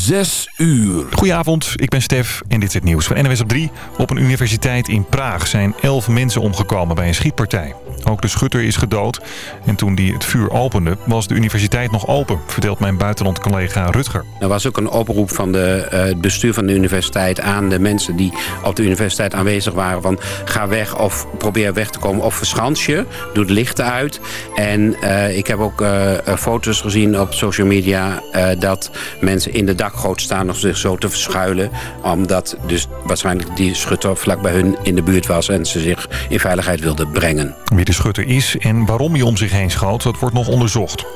6 uur. Goedenavond, ik ben Stef en dit is het nieuws van NOS op 3. Op een universiteit in Praag zijn 11 mensen omgekomen bij een schietpartij. Ook de schutter is gedood. En toen die het vuur opende, was de universiteit nog open, vertelt mijn buitenlandcollega Rutger. Er was ook een oproep van de, uh, het bestuur van de universiteit aan de mensen die op de universiteit aanwezig waren. Van ga weg of probeer weg te komen of verschans je. Doe het licht uit. En uh, ik heb ook uh, foto's gezien op social media dat mensen in de dakgoot staan om zich zo te verschuilen. Omdat dus waarschijnlijk die schutter vlak bij hun in de buurt was en ze zich in veiligheid wilden brengen. Wie de schutter is en waarom hij om zich heen schoot, dat wordt nog onderzocht.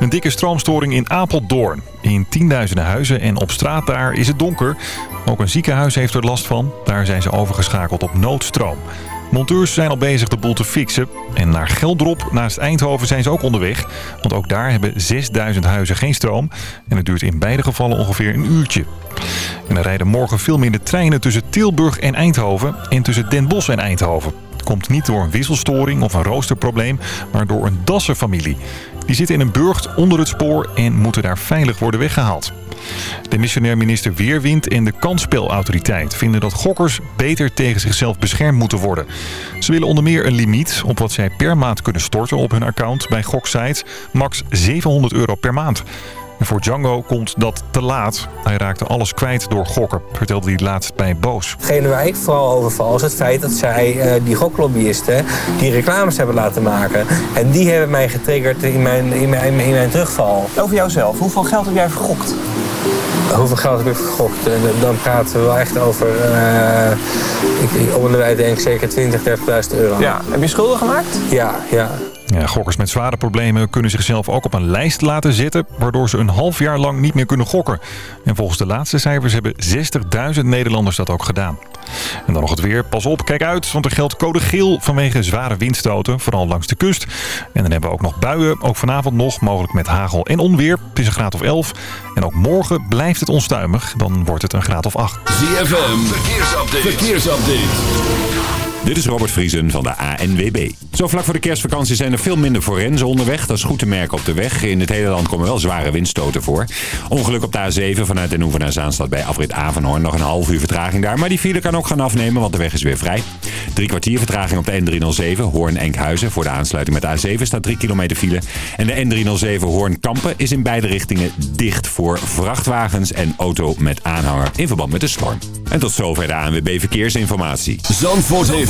Een dikke stroomstoring in Apeldoorn. In tienduizenden huizen en op straat daar is het donker. Ook een ziekenhuis heeft er last van. Daar zijn ze overgeschakeld op noodstroom. Monteurs zijn al bezig de boel te fixen. En naar Geldrop naast Eindhoven zijn ze ook onderweg. Want ook daar hebben 6000 huizen geen stroom. En het duurt in beide gevallen ongeveer een uurtje. En er rijden morgen veel minder treinen tussen Tilburg en Eindhoven. En tussen Den Bosch en Eindhoven. Het komt niet door een wisselstoring of een roosterprobleem, maar door een Dasserfamilie. Die zitten in een burcht onder het spoor en moeten daar veilig worden weggehaald. De missionair minister Weerwind en de kansspelautoriteit vinden dat gokkers beter tegen zichzelf beschermd moeten worden. Ze willen onder meer een limiet op wat zij per maand kunnen storten op hun account bij goksites, max 700 euro per maand. En voor Django komt dat te laat. Hij raakte alles kwijt door gokken, vertelde hij laatst bij Boos. Hetgene waar ik vooral over val is het feit dat zij, uh, die goklobbyisten, die reclames hebben laten maken. En die hebben mij getriggerd in mijn, in mijn, in mijn terugval. Over jouzelf, hoeveel geld heb jij vergokt? Hoeveel geld heb ik vergokt? En dan praten we wel echt over, uh, ik, om de denk zeker 20, 30.000 euro. Ja. Heb je schulden gemaakt? Ja, ja. Gokkers met zware problemen kunnen zichzelf ook op een lijst laten zetten... waardoor ze een half jaar lang niet meer kunnen gokken. En volgens de laatste cijfers hebben 60.000 Nederlanders dat ook gedaan. En dan nog het weer. Pas op, kijk uit, want er geldt code geel vanwege zware windstoten, vooral langs de kust. En dan hebben we ook nog buien, ook vanavond nog, mogelijk met hagel en onweer. Het is een graad of 11. En ook morgen blijft het onstuimig, dan wordt het een graad of 8. ZFM, verkeersupdate. verkeersupdate. Dit is Robert Vriesen van de ANWB. Zo vlak voor de kerstvakantie zijn er veel minder forensen onderweg. Dat is goed te merken op de weg. In het hele land komen wel zware windstoten voor. Ongeluk op de A7 vanuit Den Hoeven naar Zaanstad bij afrit Avanhoorn. Nog een half uur vertraging daar. Maar die file kan ook gaan afnemen, want de weg is weer vrij. Drie kwartier vertraging op de N307 Hoorn-Enkhuizen. Voor de aansluiting met de A7 staat 3 kilometer file. En de N307 Hoorn-Kampen is in beide richtingen dicht voor vrachtwagens en auto met aanhanger in verband met de storm. En tot zover de ANWB Verkeersinformatie. Zandvoort heeft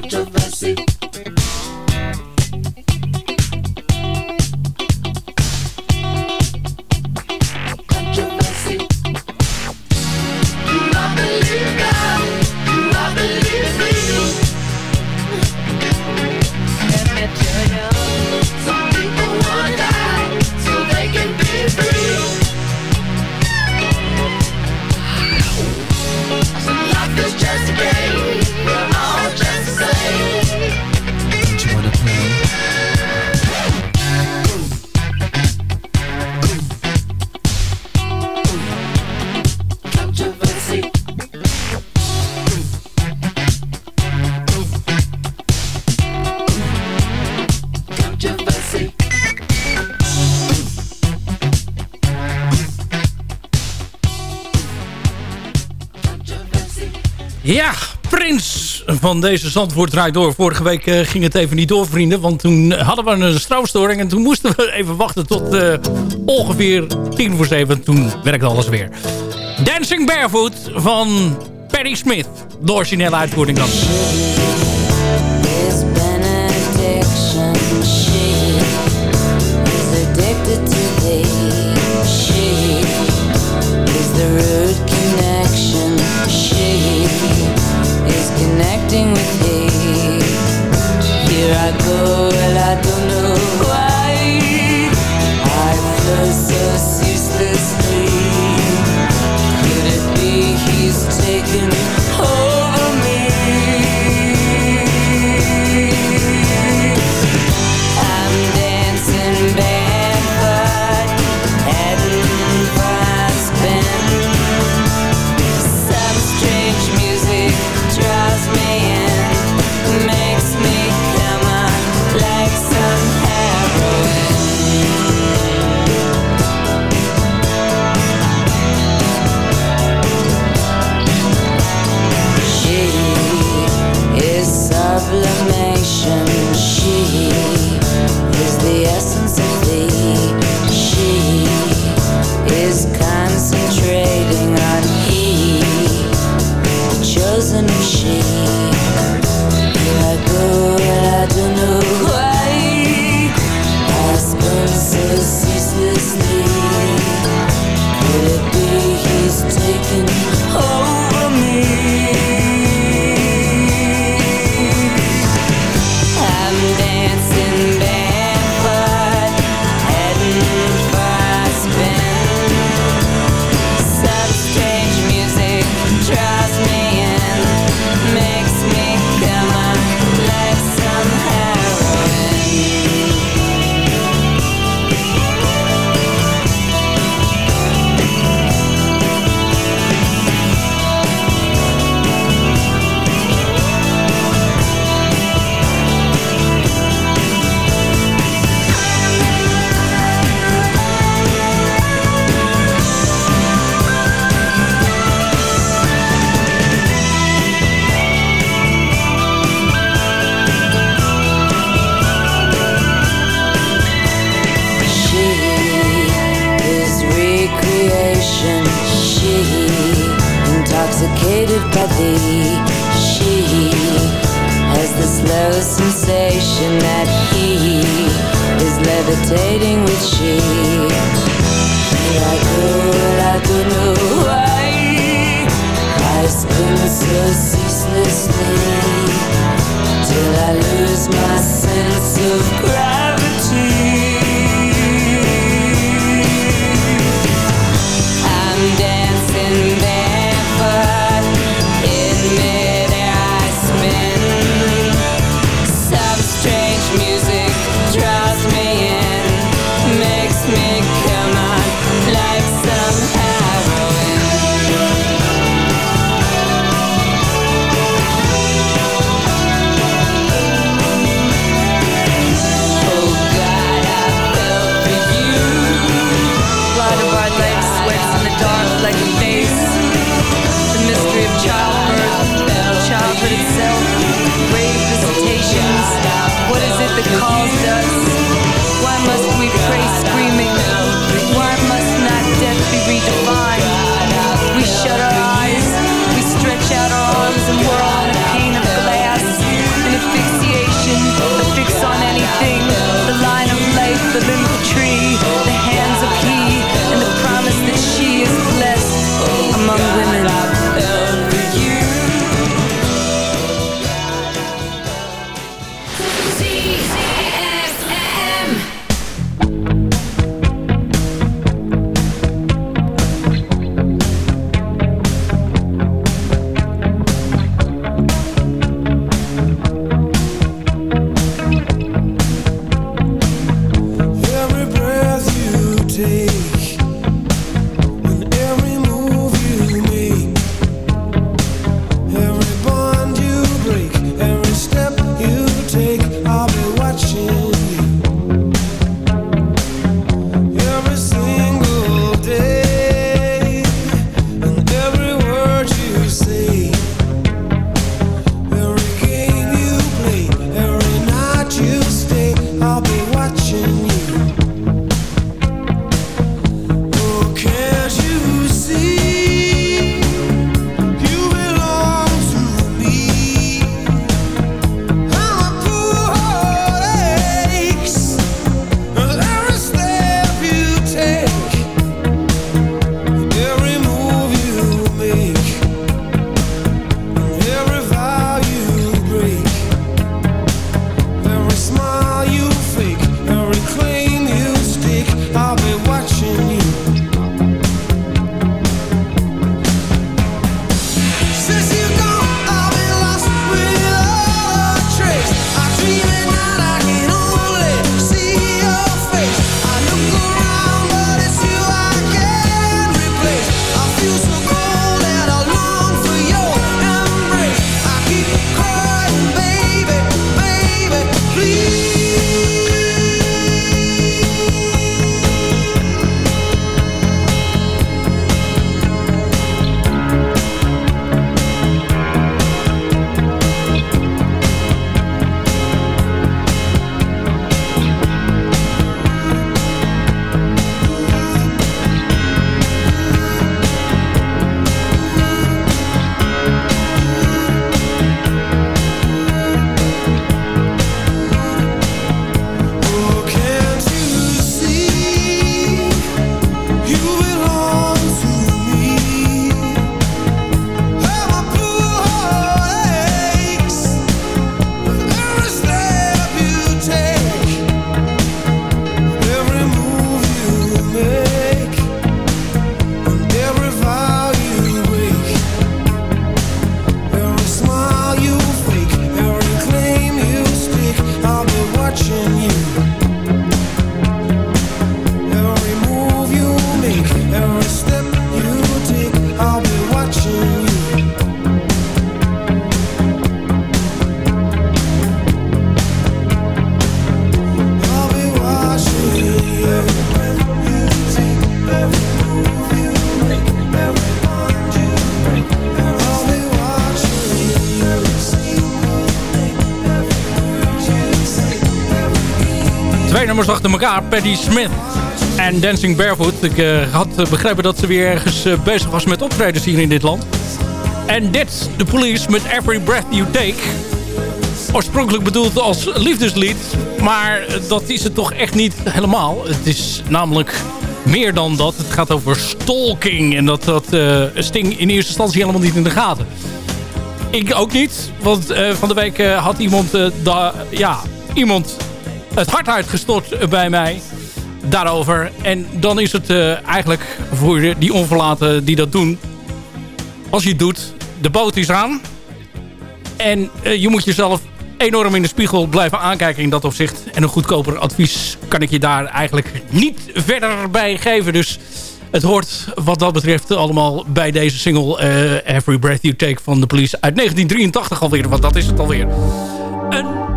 controversy. van deze Zandvoort draait door. Vorige week eh, ging het even niet door, vrienden. Want toen hadden we een stroomstoring. En toen moesten we even wachten tot eh, ongeveer tien voor zeven. Toen werkte alles weer. Dancing Barefoot van Perry Smith. De originele uitvoering dan. with. Here I go, well I don't know. your ceaseless name. Elkaar. Patti Smith en Dancing Barefoot. Ik eh, had begrepen dat ze weer ergens eh, bezig was met optredens hier in dit land. En dit, The Police met Every Breath You Take. Oorspronkelijk bedoeld als liefdeslied. Maar dat is het toch echt niet helemaal. Het is namelijk meer dan dat. Het gaat over stalking. En dat dat eh, Sting in eerste instantie helemaal niet in de gaten. Ik ook niet. Want van de week had iemand, ja, iemand het hart uitgestort bij mij daarover. En dan is het eh, eigenlijk voor die onverlaten die dat doen... Als je het doet, de boot is aan. En eh, je moet jezelf enorm in de spiegel blijven aankijken in dat opzicht. En een goedkoper advies kan ik je daar eigenlijk niet verder bij geven. Dus het hoort wat dat betreft allemaal bij deze single eh, Every Breath You Take van The Police uit 1983 alweer. Want dat is het alweer. Een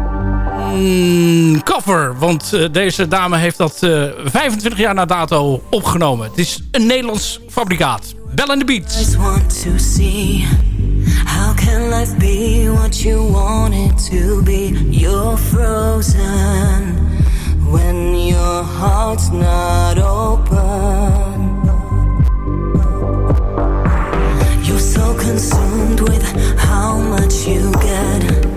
mm, cover, want eh, deze dame heeft dat eh, 25 jaar na dato opgenomen. Het is een Nederlands fabrikaat. Bell and the Beats. just want to see how can life be what you want it to be you're frozen when your heart's not open you're so consumed with how much you get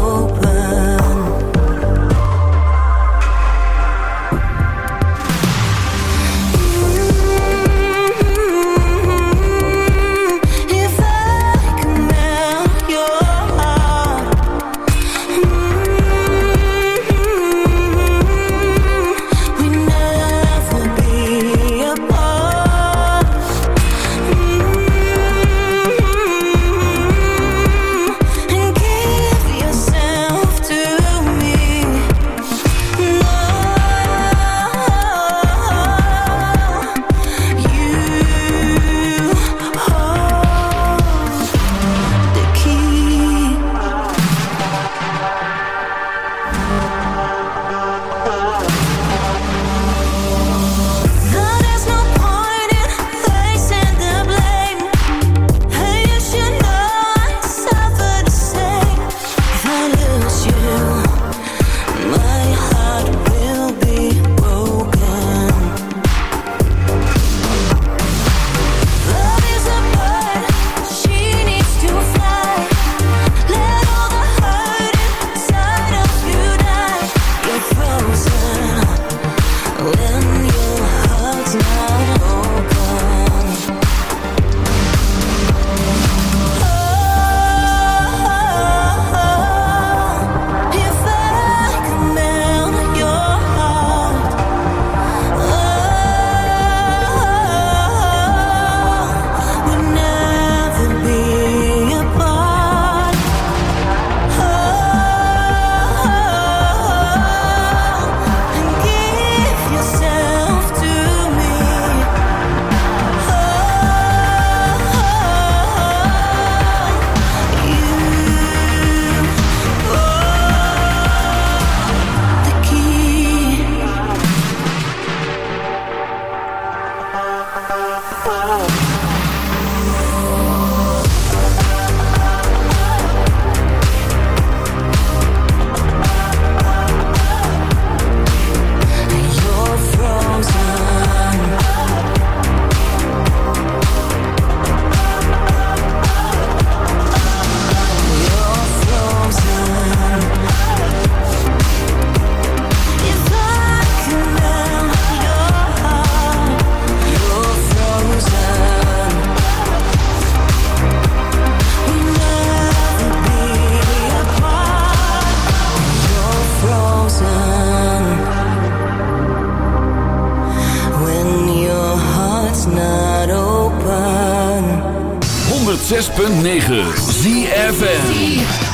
106.9 ZFN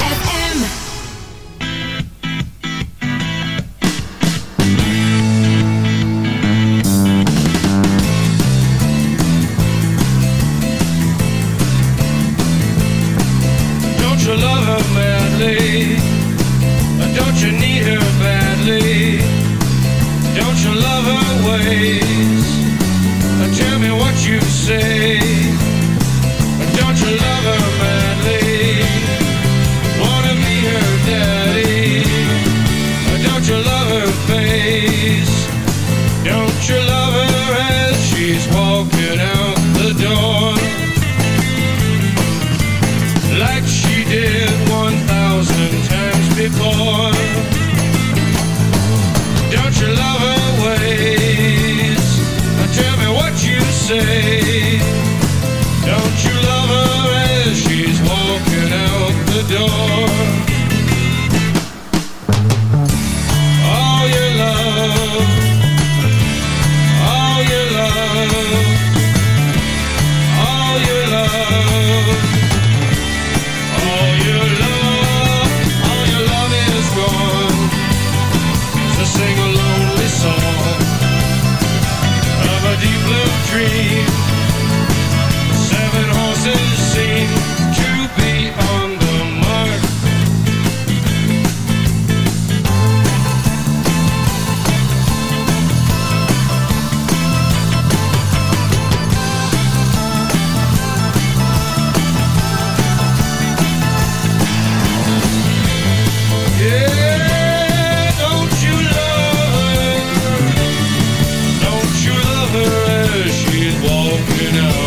you know.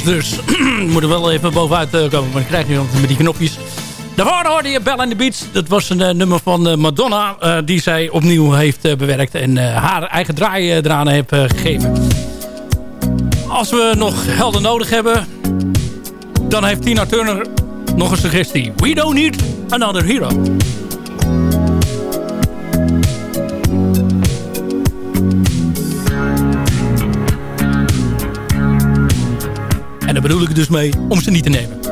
Flowers dus. Moet er wel even bovenuit eh, komen, maar ik krijg nu met die knopjes. Daarvoor hoorde je Bell and the Beats. Dat was een eh, nummer van eh, Madonna die zij opnieuw heeft bewerkt. En haar eigen draai eraan heeft gegeven. Als we nog helden nodig hebben, dan heeft Tina Turner nog een suggestie. We don't need another hero. bedoel ik dus mee om ze niet te nemen.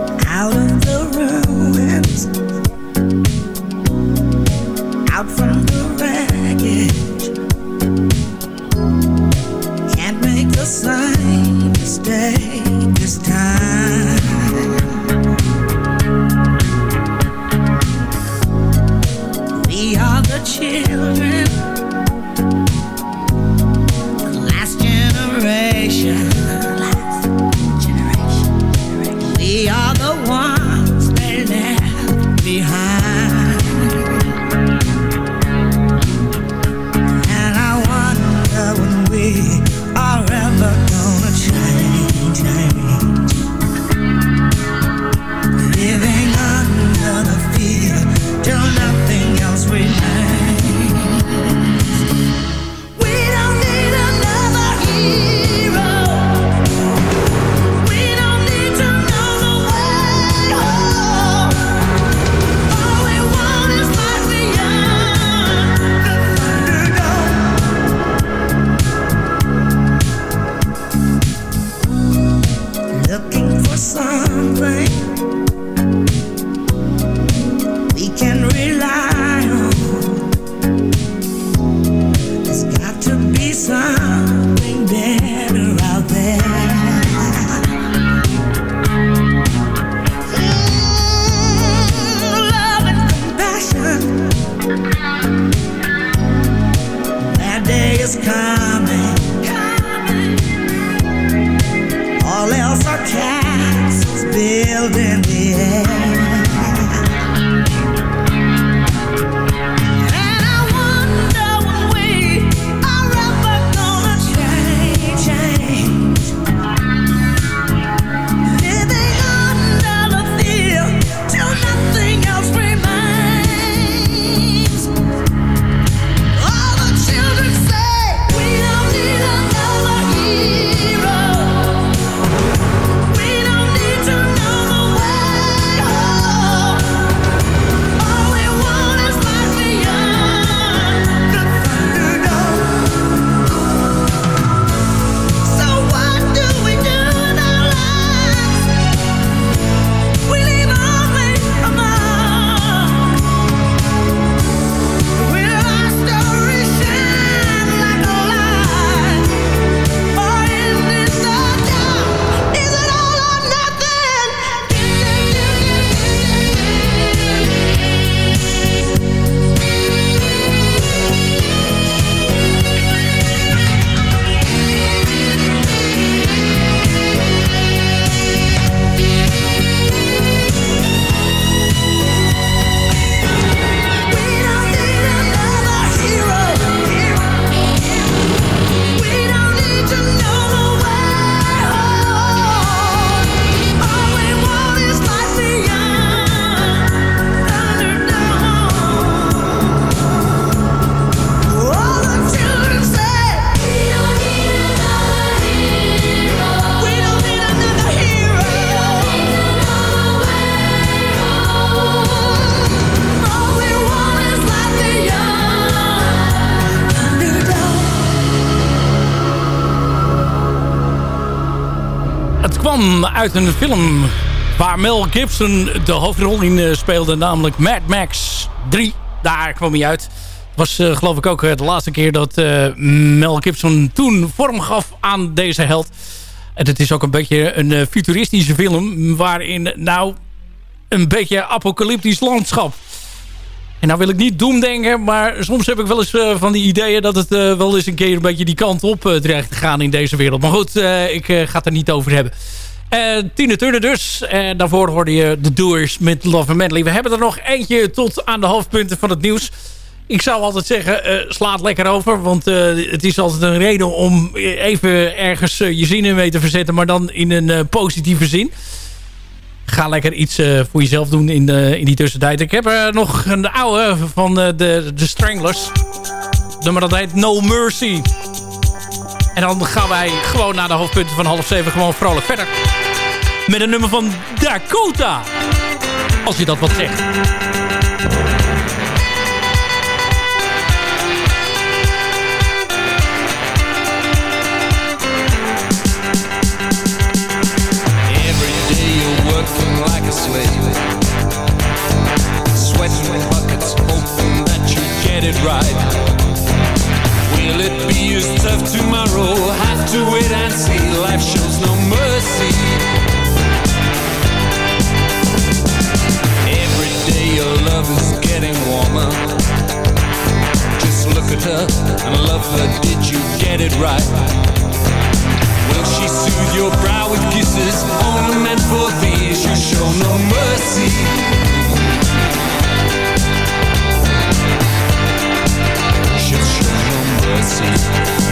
Uit een film waar Mel Gibson de hoofdrol in eh, speelde, namelijk Mad Max 3. Daar kwam hij uit. Het was eh, geloof ik ook eh, de laatste keer dat Mel Gibson toen vorm gaf aan deze held. En het is ook een beetje een futuristische film waarin nou een beetje apocalyptisch landschap. En nou wil ik niet doemdenken, maar soms heb ik wel eens van die ideeën dat het wel eens een keer een beetje die kant op dreigt te gaan in deze wereld. Maar goed, ik ga het er niet over hebben. Eh Tina Turner dus. En daarvoor hoorde je de Doers met Love and Medley. We hebben er nog eentje tot aan de hoofdpunten van het nieuws. Ik zou altijd zeggen, eh slaat lekker over. Want eh, het is altijd een reden om even ergens eh, je zin in mee te verzetten. Maar dan in een eh, positieve zin. Ga lekker iets eh, voor jezelf doen in, in die tussentijd. Ik heb nog een oude van eh, de, de Stranglers. Nummer dat heet No Mercy. En dan gaan wij gewoon naar de hoofdpunten van half zeven gewoon vrolijk verder. Met een nummer van Dakota. Als je dat wat zegt. Like a slave. Sweating buckets, hoping that you get it right. Will it be as tough tomorrow? Have to wait and see. Life shows no mercy. At and love her. Did you get it right? Will she soothe your brow with kisses only meant for these? You show no mercy. She'll show no mercy.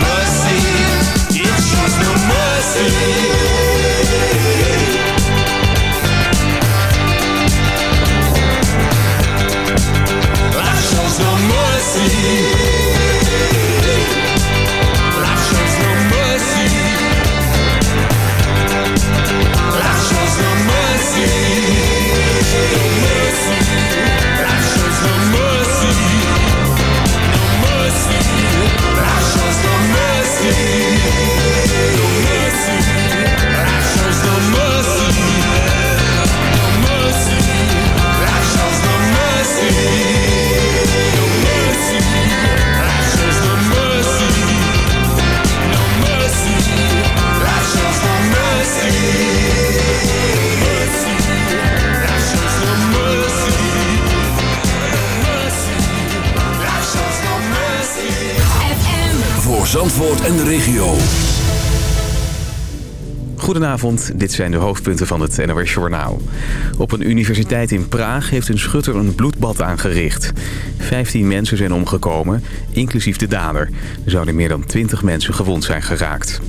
Mercy. It shows no mercy. Mercy. Goedenavond, dit zijn de hoofdpunten van het NOS Journaal. Op een universiteit in Praag heeft een schutter een bloedbad aangericht. 15 mensen zijn omgekomen, inclusief de dader. Er zouden meer dan 20 mensen gewond zijn geraakt.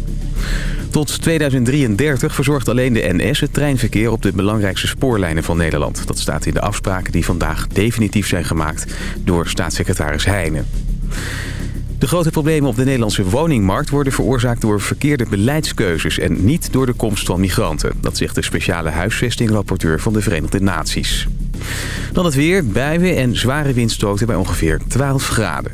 Tot 2033 verzorgt alleen de NS het treinverkeer op de belangrijkste spoorlijnen van Nederland. Dat staat in de afspraken die vandaag definitief zijn gemaakt door staatssecretaris Heijnen. De grote problemen op de Nederlandse woningmarkt worden veroorzaakt door verkeerde beleidskeuzes en niet door de komst van migranten. Dat zegt de speciale huisvestingrapporteur van de Verenigde Naties. Dan het weer, buien en zware windstoten bij ongeveer 12 graden.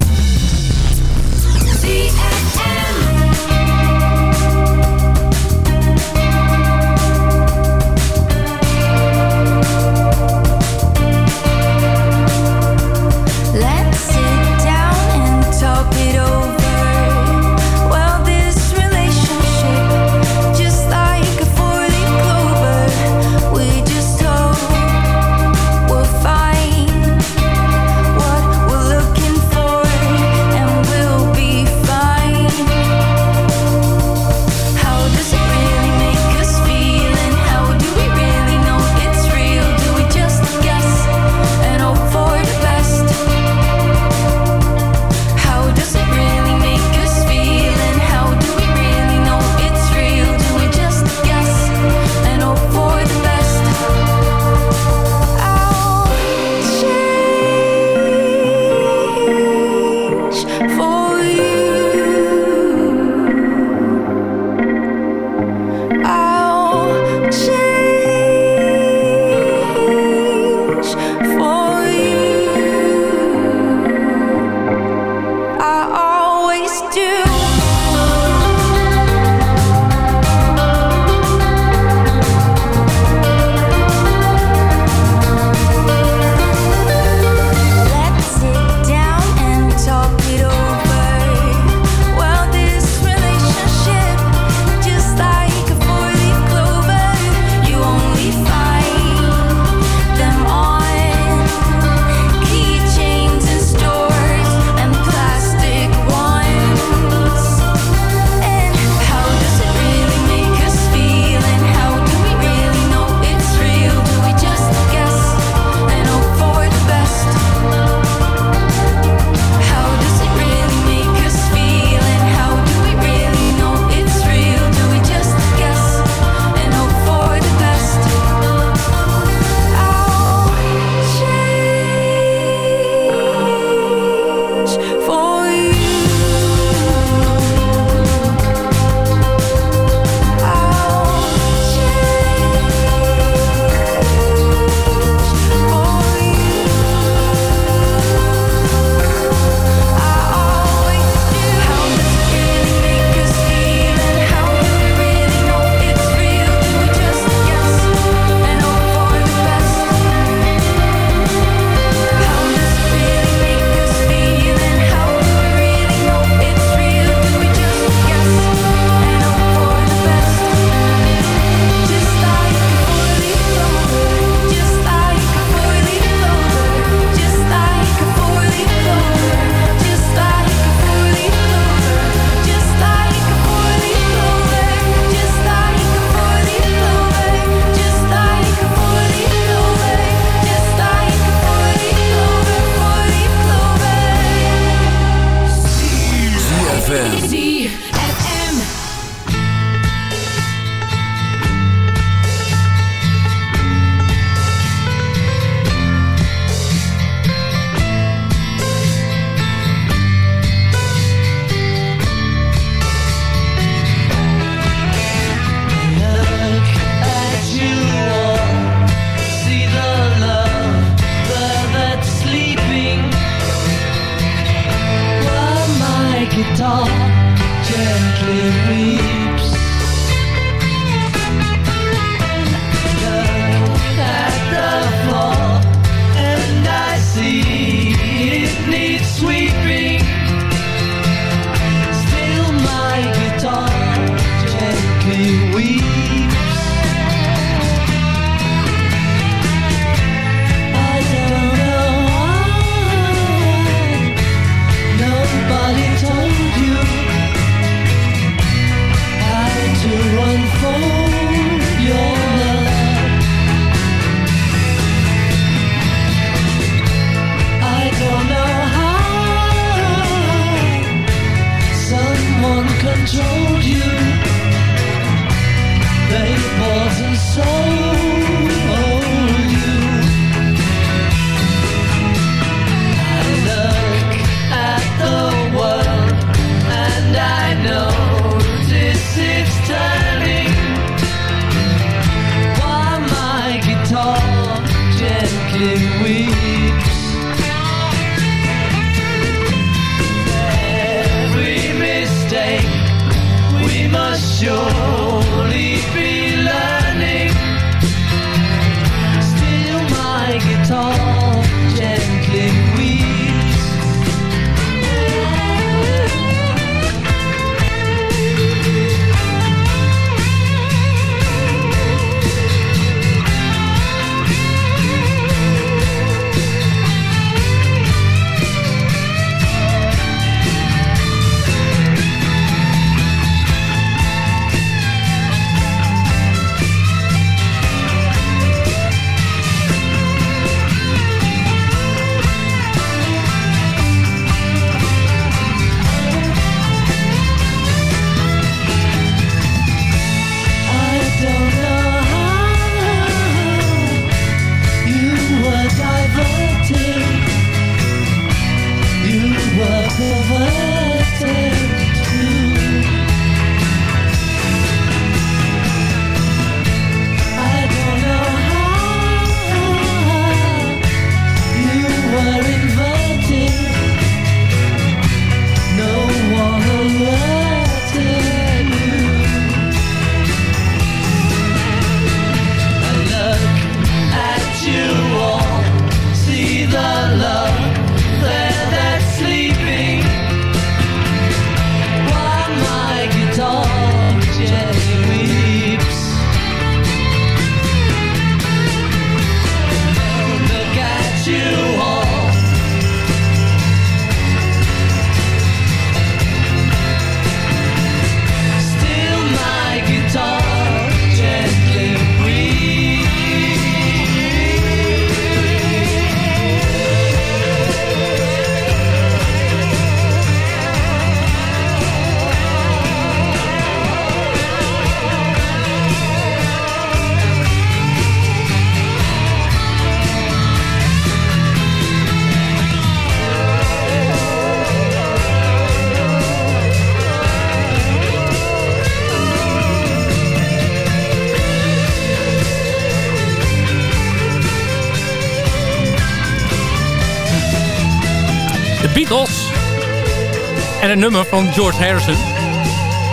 Nummer van George Harrison.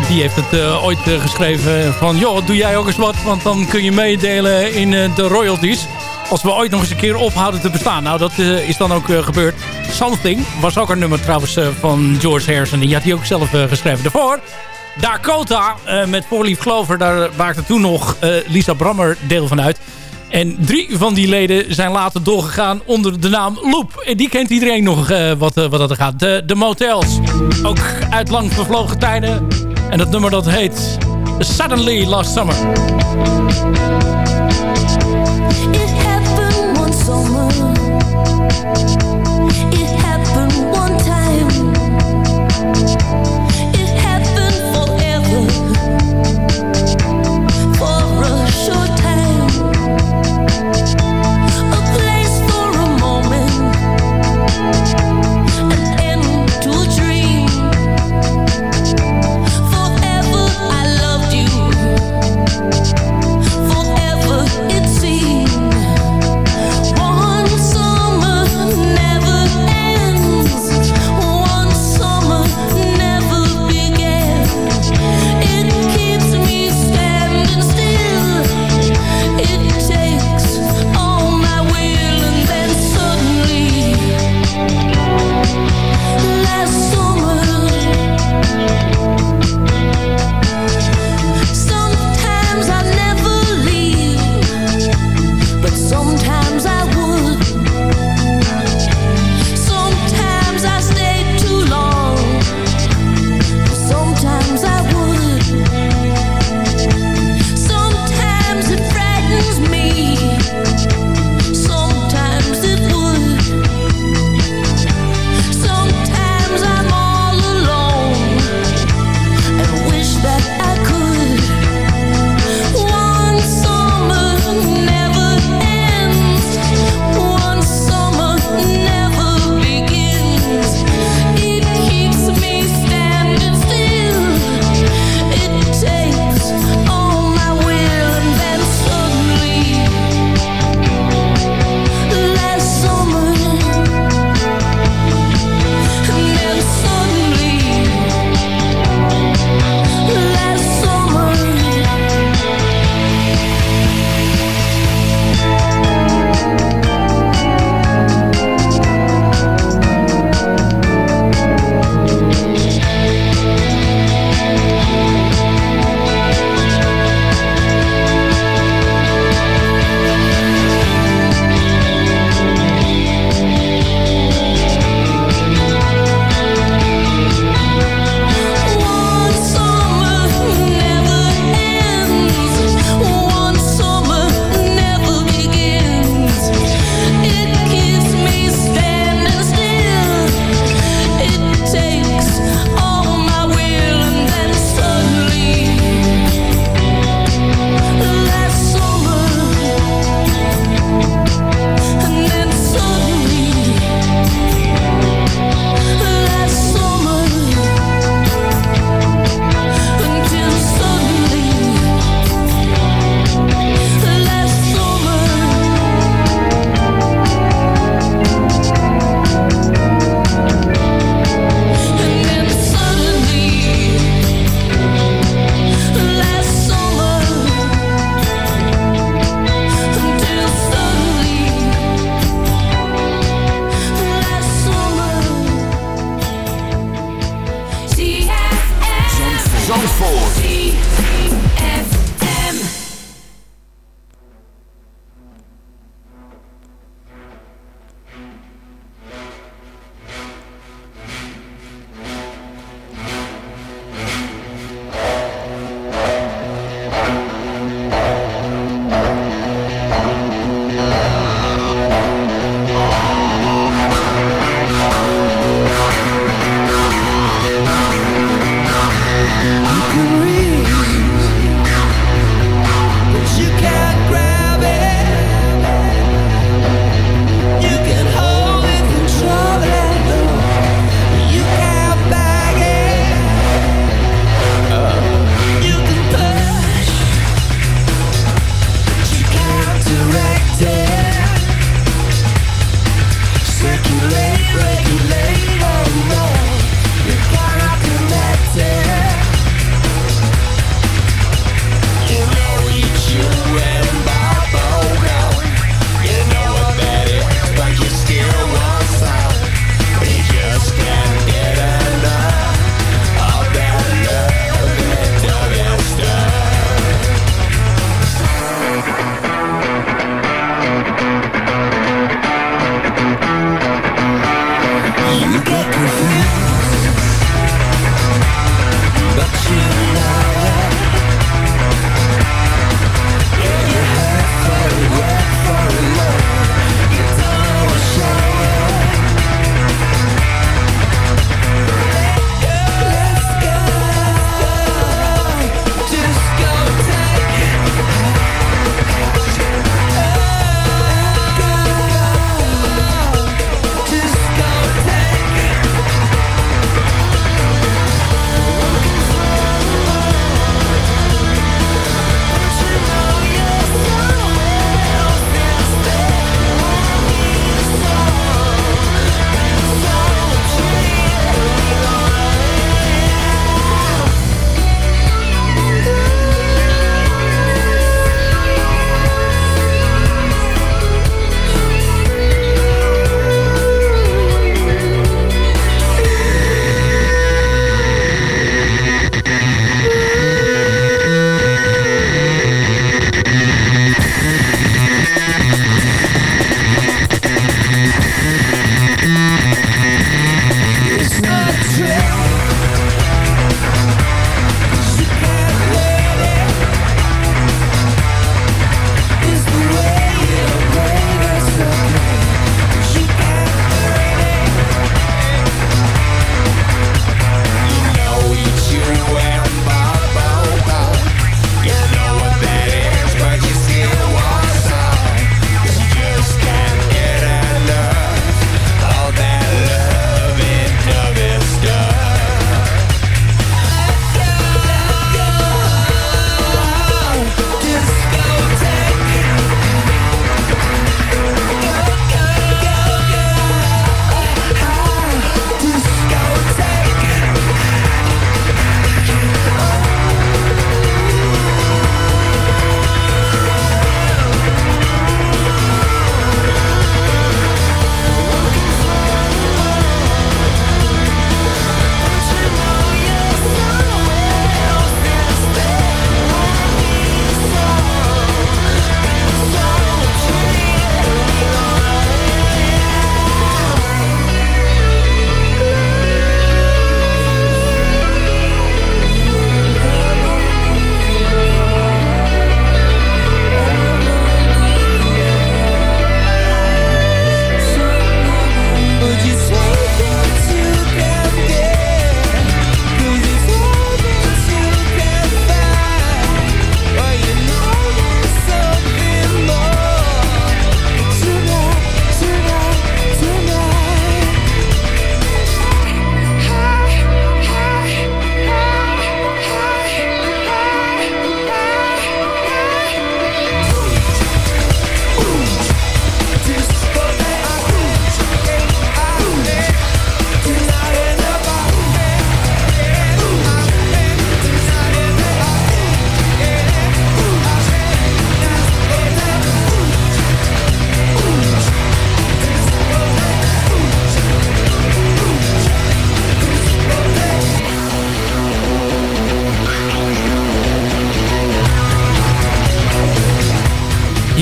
Die heeft het eh, ooit eh, geschreven van... joh, doe jij ook eens wat, want dan kun je meedelen in eh, de royalties. Als we ooit nog eens een keer ophouden te bestaan. Nou, dat is dan ook gebeurd. Something was ook een nummer trouwens van George Harrison. Die had hij ook zelf geschreven. Daarvoor Dakota met Voorlief Clover. Daar maakte toen nog Lisa Brammer deel van uit. En drie van die leden zijn later doorgegaan onder de naam Loop. En die kent iedereen nog eh, wat, eh, wat dat er gaat. De, de motels. Ook uit lang vervlogen tijden. En dat nummer dat heet Suddenly Last Summer. Bye.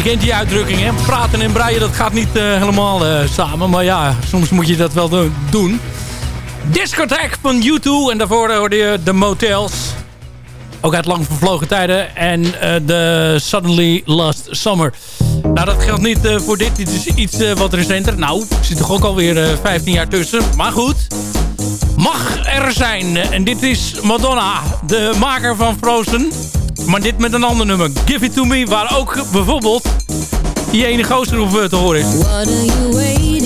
kent die uitdrukking, hè? Praten en breien, dat gaat niet eh, helemaal eh, samen. Maar ja, soms moet je dat wel doen. Discotheque van U2. En daarvoor hoorde je de Motels. Ook uit lang vervlogen tijden. En eh, de Suddenly Last Summer. Nou, dat geldt niet voor dit. Dit is iets wat recenter. Nou, ik zit toch ook alweer 15 jaar tussen. Maar goed. Mag er zijn. En dit is Madonna, de maker van Frozen. Maar dit met een ander nummer. Give It To Me, waar ook bijvoorbeeld die ene gozer op te horen is.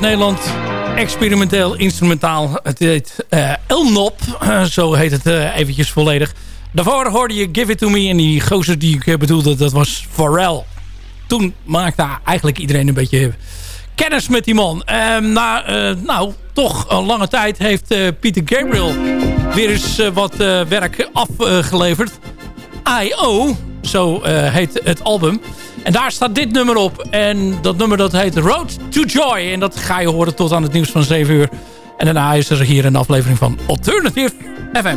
Nederland. Experimenteel, instrumentaal. Het heet eh Elnop. Eh, zo heet het eh, eventjes volledig. Daarvoor hoorde je Give It To Me. En die gozer die ik bedoelde, dat was Pharrell. Toen maakte eigenlijk iedereen een beetje kennis met die man. Ehm, na, nou, toch een lange tijd heeft Peter Gabriel weer eens wat werk afgeleverd. I.O., zo heet het album. En daar staat dit nummer op. En dat nummer dat heet Road to Joy. En dat ga je horen tot aan het nieuws van 7 uur. En daarna is er hier een aflevering van Alternative FM.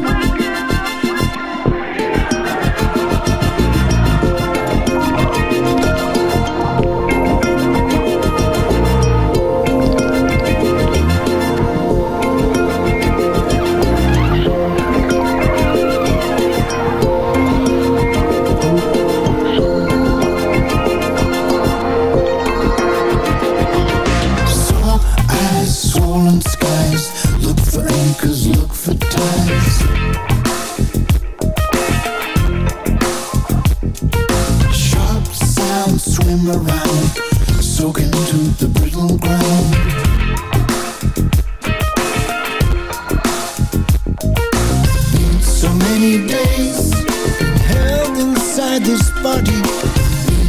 Into the brittle ground. So many days, held inside this body.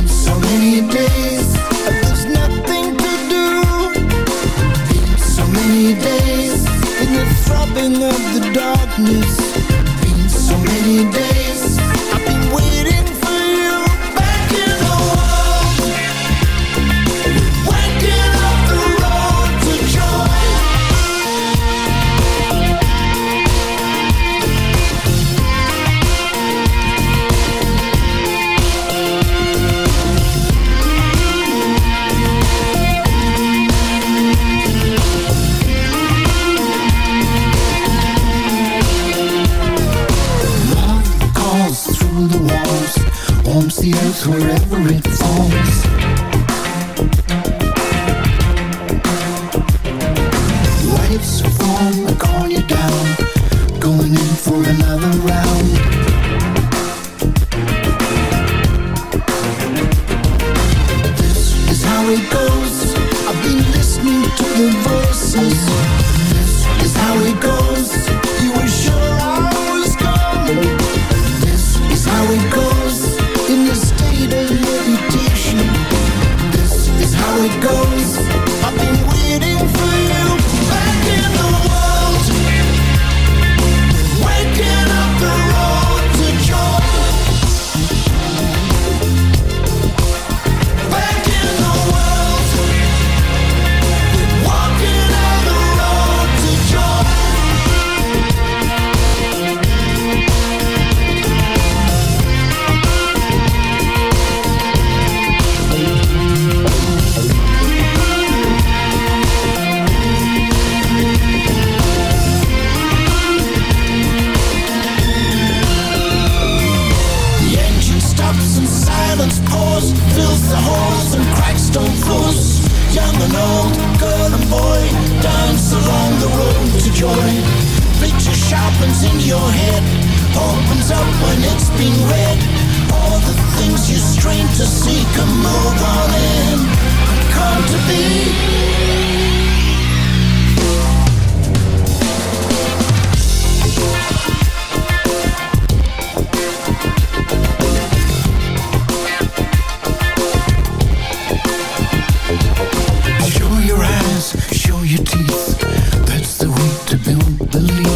So many days, there's nothing to do. So many days in the throbbing of the darkness. Wherever it falls. Your teeth. That's the way to build belief. Touch